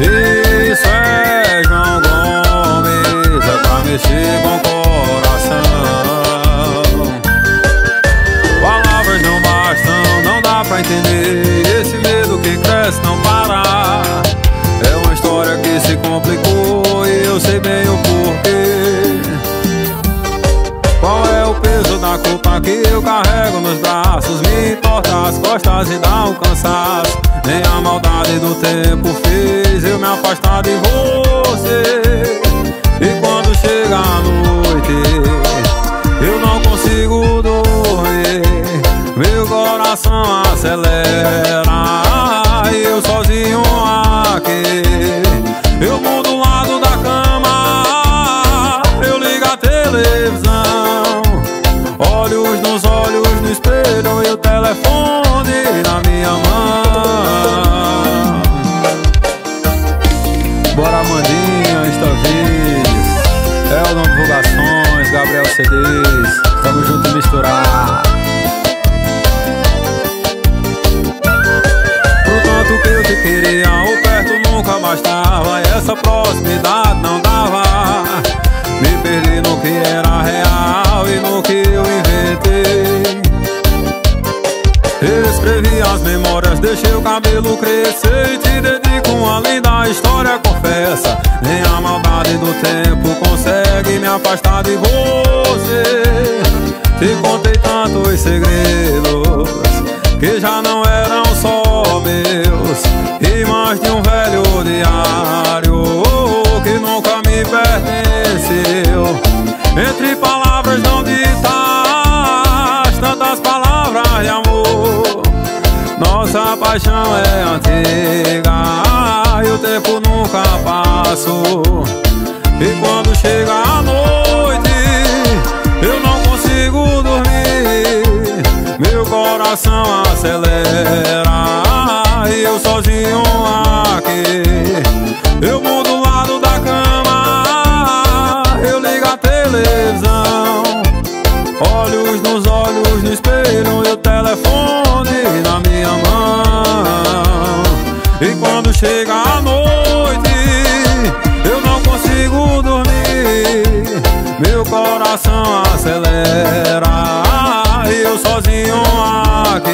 Isso é João Gomes, é pra mexer com o coração. Palavras não bastam, não dá pra entender. Esse medo que cresce não para. É uma história que se complicou e eu sei bem o porquê. Qual é o peso da culpa que eu carrego nos braços? Me torta as costas e dá um cansaço. Nem a maldade do tempo fez eu me afastar de você. E quando chega a noite, eu não consigo dormir. Meu coração acelera CDs, tamo junto misturar. Pro tanto que eu te queria, o perto nunca bastava, essa proximidade não dava. Me perdi no que era real e no que eu inventei. Escrevi as memórias, deixei o cabelo crescer E te dedico uma linda história, confessa Nem a maldade do tempo consegue me afastar de você Que já não eram só meus E mais de um velho diário Que nunca me pertenceu Entre palavras não ditas Tantas palavras de amor nossa paixão é antiga e o tempo nunca passou. E quando chega a noite, eu não consigo. Meu coração acelera eu sozinho aqui. Eu mudo o lado da cama, eu ligo a televisão. Olhos nos olhos no espelho e o telefone na minha mão. E quando chega a noite, eu não consigo dormir. Meu coração acelera